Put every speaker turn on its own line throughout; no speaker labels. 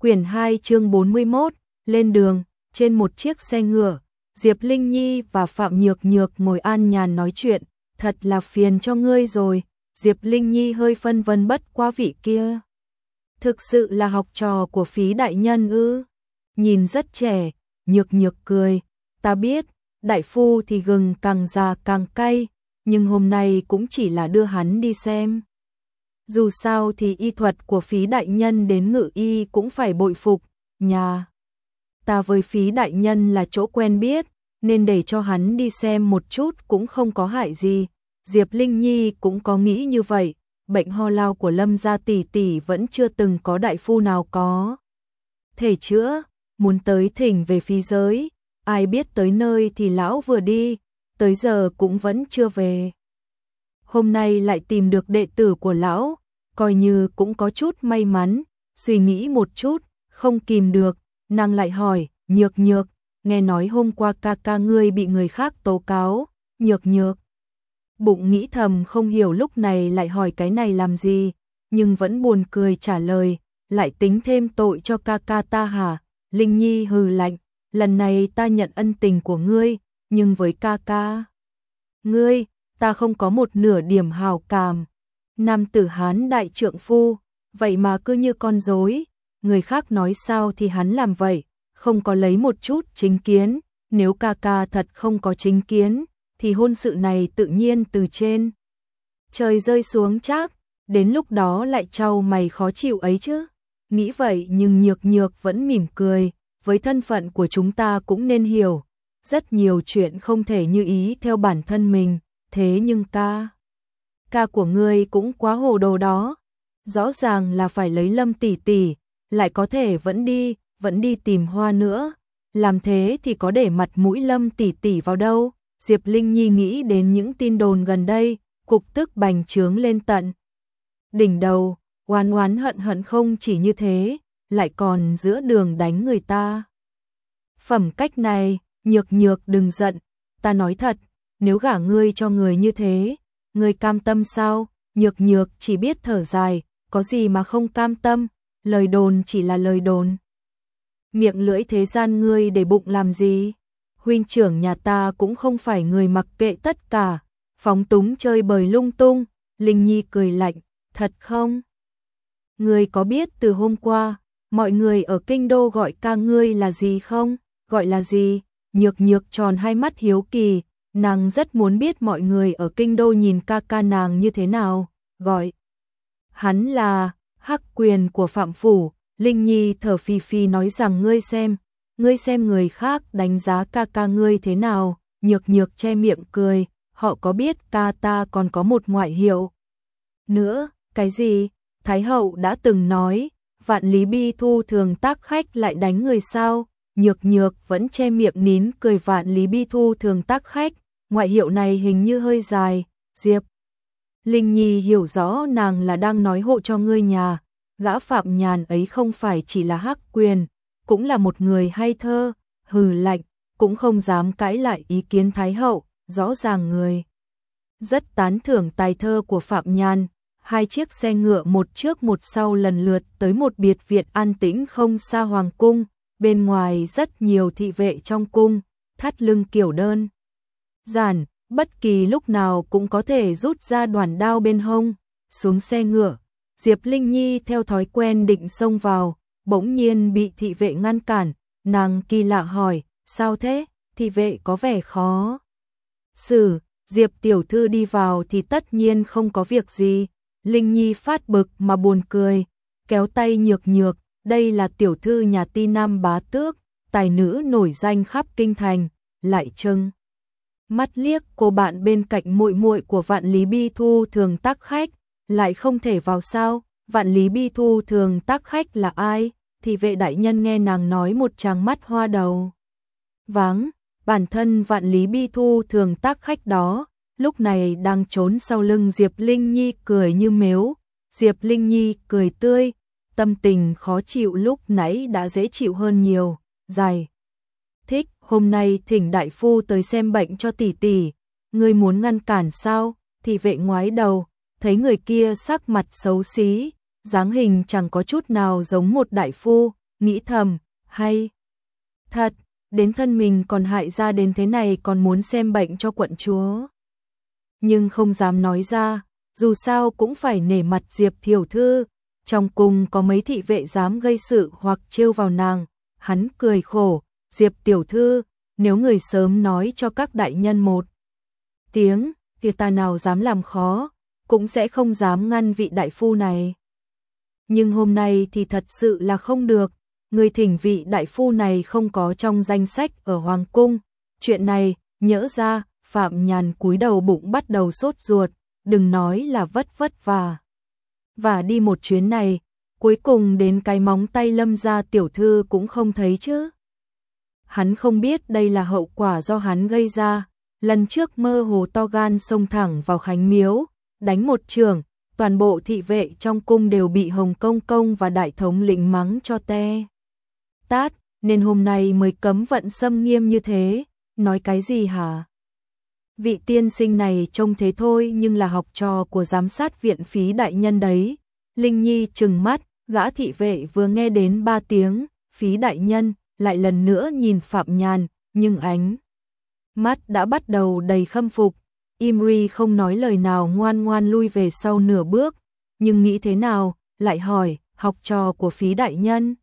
Quyển 2 chương 41, lên đường, trên một chiếc xe ngựa, Diệp Linh Nhi và Phạm Nhược Nhược ngồi an nhàn nói chuyện, thật là phiền cho ngươi rồi, Diệp Linh Nhi hơi phân vân bất qua vị kia. Thực sự là học trò của phí đại nhân ư, nhìn rất trẻ, Nhược Nhược cười, ta biết, đại phu thì gừng càng già càng cay, nhưng hôm nay cũng chỉ là đưa hắn đi xem. Dù sao thì y thuật của phí đại nhân đến ngự y cũng phải bội phục, nhà. Ta với phí đại nhân là chỗ quen biết, nên để cho hắn đi xem một chút cũng không có hại gì. Diệp Linh Nhi cũng có nghĩ như vậy, bệnh ho lao của lâm gia tỷ tỷ vẫn chưa từng có đại phu nào có. Thể chữa, muốn tới thỉnh về phí giới, ai biết tới nơi thì lão vừa đi, tới giờ cũng vẫn chưa về. Hôm nay lại tìm được đệ tử của lão, coi như cũng có chút may mắn, suy nghĩ một chút, không kìm được, nàng lại hỏi, nhược nhược, nghe nói hôm qua ca ca ngươi bị người khác tố cáo, nhược nhược. Bụng nghĩ thầm không hiểu lúc này lại hỏi cái này làm gì, nhưng vẫn buồn cười trả lời, lại tính thêm tội cho ca ca ta hả, Linh Nhi hừ lạnh, lần này ta nhận ân tình của ngươi, nhưng với ca ca. Ngươi, ta không có một nửa điểm hào cảm. Nam tử Hán đại trượng phu, vậy mà cứ như con rối, người khác nói sao thì hắn làm vậy, không có lấy một chút chính kiến, nếu ca ca thật không có chính kiến, thì hôn sự này tự nhiên từ trên. Trời rơi xuống chắc, đến lúc đó lại trao mày khó chịu ấy chứ. Nghĩ vậy nhưng nhược nhược vẫn mỉm cười, với thân phận của chúng ta cũng nên hiểu, rất nhiều chuyện không thể như ý theo bản thân mình, thế nhưng ca, ca của ngươi cũng quá hồ đồ đó. Rõ ràng là phải lấy lâm tỷ tỷ, lại có thể vẫn đi, vẫn đi tìm hoa nữa. Làm thế thì có để mặt mũi lâm tỷ tỷ vào đâu. Diệp Linh Nhi nghĩ đến những tin đồn gần đây, cục tức bành trướng lên tận. Đỉnh đầu, oán oán hận hận không chỉ như thế, lại còn giữa đường đánh người ta. Phẩm cách này, nhược nhược đừng giận, ta nói thật, nếu gả ngươi cho người như thế, ngươi cam tâm sao? Nhược nhược chỉ biết thở dài, có gì mà không cam tâm, lời đồn chỉ là lời đồn. Miệng lưỡi thế gian ngươi để bụng làm gì? Huynh trưởng nhà ta cũng không phải người mặc kệ tất cả, phóng túng chơi bời lung tung, Linh Nhi cười lạnh, thật không? Ngươi có biết từ hôm qua, mọi người ở kinh đô gọi ca ngươi là gì không? Gọi là gì? Nhược nhược tròn hai mắt hiếu kỳ, nàng rất muốn biết mọi người ở kinh đô nhìn ca ca nàng như thế nào, gọi. Hắn là, hắc quyền của Phạm Phủ, Linh Nhi thở phì phì nói rằng ngươi xem, ngươi xem người khác đánh giá ca ca ngươi thế nào, nhược nhược che miệng cười, họ có biết ca ta còn có một ngoại hiệu. Nữa, cái gì? Thái hậu đã từng nói, vạn lý bi thu thường tác khách lại đánh người sao? Nhược nhược vẫn che miệng nín cười vạn lý bi thu thường tác khách, ngoại hiệu này hình như hơi dài, Diệp. Linh Nhi hiểu rõ nàng là đang nói hộ cho ngươi nhà, gã phạm nhàn ấy không phải chỉ là hắc quyền, cũng là một người hay thơ, hừ lạnh, cũng không dám cãi lại ý kiến Thái Hậu, rõ ràng người. Rất tán thưởng tài thơ của Phạm Nhàn, hai chiếc xe ngựa một trước một sau lần lượt tới một biệt viện an tĩnh không xa Hoàng Cung, bên ngoài rất nhiều thị vệ trong cung, thắt lưng kiểu đơn. Giản, bất kỳ lúc nào cũng có thể rút ra đoàn đao bên hông, xuống xe ngựa. Diệp Linh Nhi theo thói quen định xông vào, bỗng nhiên bị thị vệ ngăn cản, nàng kỳ lạ hỏi, sao thế, thị vệ có vẻ khó. Sử, Diệp tiểu thư đi vào thì tất nhiên không có việc gì, Linh Nhi phát bực mà buồn cười, kéo tay nhược nhược, đây là tiểu thư nhà ti nam bá tước, tài nữ nổi danh khắp kinh thành, lại trưng. Mắt liếc cô bạn bên cạnh muội muội của vạn lý bi thu thường tác khách, lại không thể vào sao, vạn lý bi thu thường tác khách là ai, thì vệ đại nhân nghe nàng nói một tràng mắt hoa đầu. Váng, bản thân vạn lý bi thu thường tác khách đó, lúc này đang trốn sau lưng Diệp Linh Nhi cười như mếu, Diệp Linh Nhi cười tươi, tâm tình khó chịu lúc nãy đã dễ chịu hơn nhiều, dài. Thích, hôm nay thỉnh đại phu tới xem bệnh cho tỷ tỷ, người muốn ngăn cản sao? Thì vệ ngoái đầu, thấy người kia sắc mặt xấu xí, dáng hình chẳng có chút nào giống một đại phu, nghĩ thầm, hay. Thật, đến thân mình còn hại ra đến thế này còn muốn xem bệnh cho quận chúa. Nhưng không dám nói ra, dù sao cũng phải nể mặt Diệp Thiểu Thư, trong cung có mấy thị vệ dám gây sự hoặc trêu vào nàng, hắn cười khổ, Diệp Tiểu Thư, nếu người sớm nói cho các đại nhân một tiếng, thì ta nào dám làm khó, cũng sẽ không dám ngăn vị đại phu này. Nhưng hôm nay thì thật sự là không được, người thỉnh vị đại phu này không có trong danh sách ở Hoàng Cung. Chuyện này, nhỡ ra, Phạm Nhàn cúi đầu bụng bắt đầu sốt ruột, đừng nói là vất vất và. Và đi một chuyến này, cuối cùng đến cái móng tay lâm ra tiểu thư cũng không thấy chứ. Hắn không biết đây là hậu quả do hắn gây ra, lần trước mơ hồ to gan xông thẳng vào khánh miếu, đánh một trường, toàn bộ thị vệ trong cung đều bị Hồng Công Công và đại thống lĩnh mắng cho te. Tát, nên hôm nay mới cấm vận xâm nghiêm như thế, nói cái gì hả? Vị tiên sinh này trông thế thôi nhưng là học trò của giám sát viện phí đại nhân đấy. Linh Nhi trừng mắt, gã thị vệ vừa nghe đến ba tiếng, phí đại nhân, lại lần nữa nhìn Phạm Nhàn, nhưng ánh mắt đã bắt đầu đầy khâm phục. Imri không nói lời nào ngoan ngoan lui về sau nửa bước, nhưng nghĩ thế nào, lại hỏi, học trò của phí đại nhân.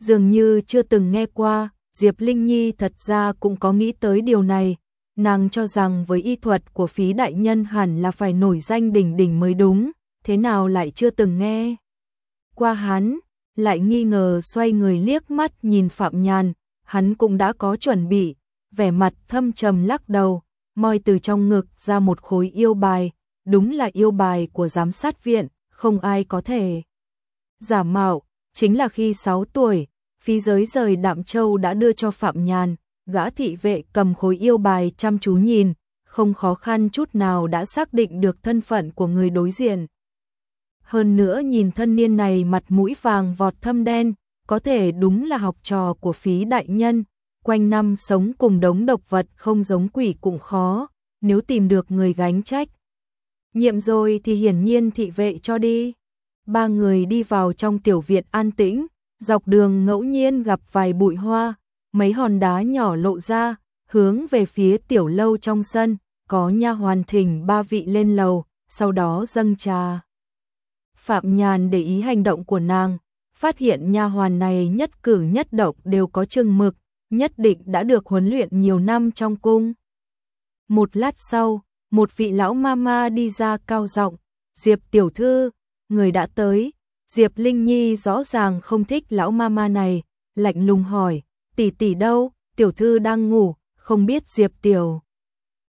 Dường như chưa từng nghe qua, Diệp Linh Nhi thật ra cũng có nghĩ tới điều này, nàng cho rằng với y thuật của phí đại nhân hẳn là phải nổi danh đỉnh đỉnh mới đúng, thế nào lại chưa từng nghe. Qua hắn, lại nghi ngờ xoay người liếc mắt nhìn Phạm Nhàn, hắn cũng đã có chuẩn bị, vẻ mặt thâm trầm lắc đầu, moi từ trong ngực ra một khối yêu bài, đúng là yêu bài của giám sát viện, không ai có thể. Giả mạo, chính là khi 6 tuổi, phí giới rời Đạm Châu đã đưa cho Phạm Nhàn, gã thị vệ cầm khối yêu bài chăm chú nhìn, không khó khăn chút nào đã xác định được thân phận của người đối diện. Hơn nữa nhìn thân niên này mặt mũi vàng vọt thâm đen, có thể đúng là học trò của phí đại nhân, quanh năm sống cùng đống độc vật không giống quỷ cũng khó, nếu tìm được người gánh trách. Nhiệm rồi thì hiển nhiên thị vệ cho đi. Ba người đi vào trong tiểu viện an tĩnh, dọc đường ngẫu nhiên gặp vài bụi hoa, mấy hòn đá nhỏ lộ ra, hướng về phía tiểu lâu trong sân, có nha hoàn thỉnh ba vị lên lầu, sau đó dâng trà. Phạm Nhàn để ý hành động của nàng, phát hiện nha hoàn này nhất cử nhất động đều có chừng mực, nhất định đã được huấn luyện nhiều năm trong cung. Một lát sau, một vị lão mama đi ra cao giọng, "Diệp tiểu thư, người đã tới." Diệp Linh Nhi rõ ràng không thích lão mama này, lạnh lùng hỏi, "Tỷ tỷ đâu? Tiểu thư đang ngủ, không biết Diệp tiểu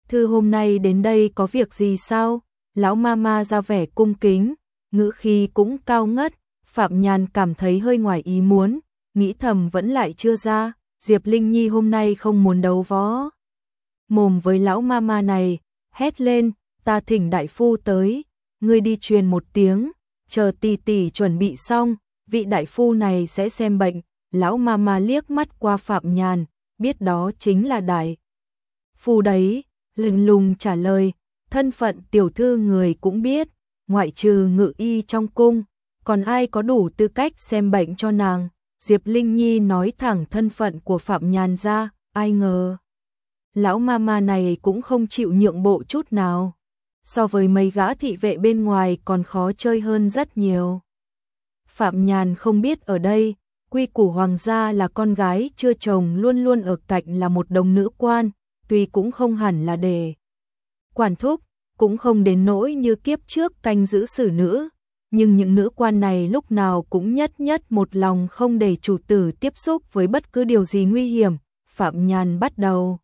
thư hôm nay đến đây có việc gì sao?" Lão mama ra vẻ cung kính, ngữ khí cũng cao ngất, Phạm Nhàn cảm thấy hơi ngoài ý muốn, nghĩ thầm vẫn lại chưa ra, Diệp Linh Nhi hôm nay không muốn đấu võ. Mồm với lão mama này, hét lên, ta thỉnh đại phu tới, ngươi đi truyền một tiếng, chờ tỷ tỷ chuẩn bị xong, vị đại phu này sẽ xem bệnh. Lão mama liếc mắt qua Phạm Nhàn, biết đó chính là đại. Phu đấy, lừng lùng trả lời, thân phận tiểu thư người cũng biết, ngoại trừ ngự y trong cung, còn ai có đủ tư cách xem bệnh cho nàng. Diệp Linh Nhi nói thẳng thân phận của Phạm Nhàn ra, ai ngờ. Lão mama này cũng không chịu nhượng bộ chút nào. So với mấy gã thị vệ bên ngoài còn khó chơi hơn rất nhiều. Phạm Nhàn không biết ở đây, quy củ hoàng gia là con gái chưa chồng luôn luôn ở cạnh là một đồng nữ quan, tuy cũng không hẳn là đề quản thúc, cũng không đến nỗi như kiếp trước canh giữ xử nữ, nhưng những nữ quan này lúc nào cũng nhất nhất một lòng không để chủ tử tiếp xúc với bất cứ điều gì nguy hiểm. Phạm Nhàn bắt đầu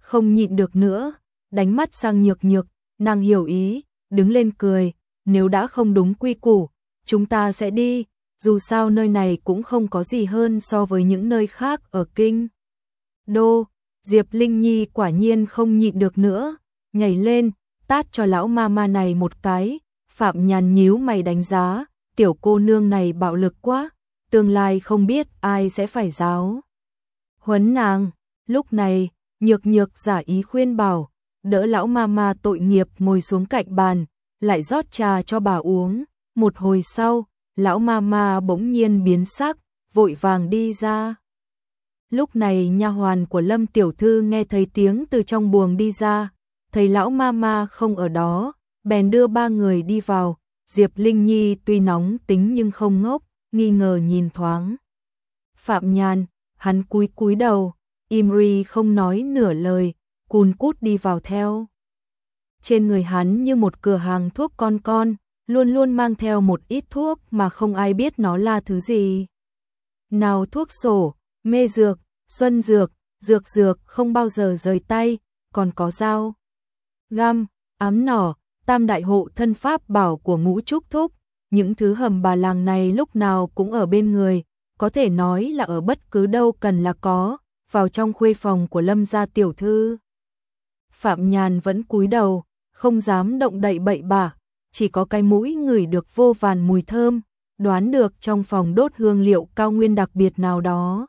không nhịn được nữa, đánh mắt sang nhược nhược, nàng hiểu ý, đứng lên cười, nếu đã không đúng quy củ, chúng ta sẽ đi, dù sao nơi này cũng không có gì hơn so với những nơi khác ở kinh. Đô, Diệp Linh Nhi quả nhiên không nhịn được nữa, nhảy lên, tát cho lão ma ma này một cái, Phạm Nhàn nhíu mày đánh giá, tiểu cô nương này bạo lực quá, tương lai không biết ai sẽ phải giáo. Huấn nàng, lúc này, nhược nhược giả ý khuyên bảo, đỡ lão ma ma tội nghiệp ngồi xuống cạnh bàn, lại rót trà cho bà uống. Một hồi sau, lão ma ma bỗng nhiên biến sắc, vội vàng đi ra. Lúc này nha hoàn của Lâm tiểu thư nghe thấy tiếng từ trong buồng đi ra, thấy lão ma ma không ở đó, bèn đưa ba người đi vào, Diệp Linh Nhi tuy nóng tính nhưng không ngốc, nghi ngờ nhìn thoáng. Phạm Nhàn, hắn cúi cúi đầu, Imri không nói nửa lời, cùn cút đi vào theo. Trên người hắn như một cửa hàng thuốc con con, luôn luôn mang theo một ít thuốc mà không ai biết nó là thứ gì. Nào thuốc sổ, mê dược, xuân dược, dược dược không bao giờ rời tay, còn có dao, găm, ám nỏ, tam đại hộ thân pháp bảo của ngũ trúc thúc, những thứ hầm bà làng này lúc nào cũng ở bên người, có thể nói là ở bất cứ đâu cần là có, vào trong khuê phòng của lâm gia tiểu thư. Phạm Nhàn vẫn cúi đầu, không dám động đậy bậy bạ, chỉ có cái mũi ngửi được vô vàn mùi thơm, đoán được trong phòng đốt hương liệu cao nguyên đặc biệt nào đó.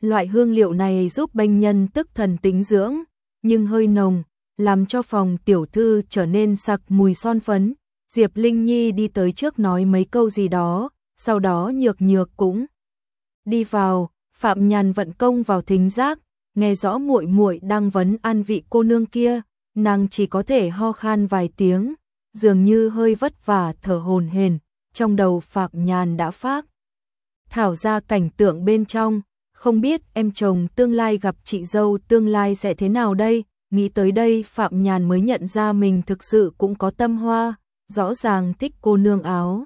Loại hương liệu này giúp bệnh nhân tức thần tính dưỡng, nhưng hơi nồng, làm cho phòng tiểu thư trở nên sặc mùi son phấn. Diệp Linh Nhi đi tới trước nói mấy câu gì đó, sau đó nhược nhược cũng đi vào, Phạm Nhàn vận công vào thính giác, nghe rõ muội muội đang vấn an vị cô nương kia, nàng chỉ có thể ho khan vài tiếng, dường như hơi vất vả thở hồn hển, trong đầu Phạm Nhàn đã phát. Thảo ra cảnh tượng bên trong, không biết em chồng tương lai gặp chị dâu tương lai sẽ thế nào đây, nghĩ tới đây Phạm Nhàn mới nhận ra mình thực sự cũng có tâm hoa, rõ ràng thích cô nương áo.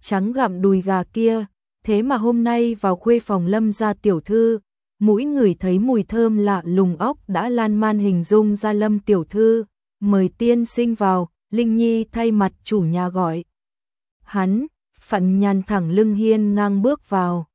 Trắng gặm đùi gà kia, thế mà hôm nay vào khuê phòng lâm gia tiểu thư, mũi người thấy mùi thơm lạ lùng óc đã lan man hình dung ra lâm tiểu thư, mời tiên sinh vào, Linh Nhi thay mặt chủ nhà gọi. Hắn, phận nhàn thẳng lưng hiên ngang bước vào.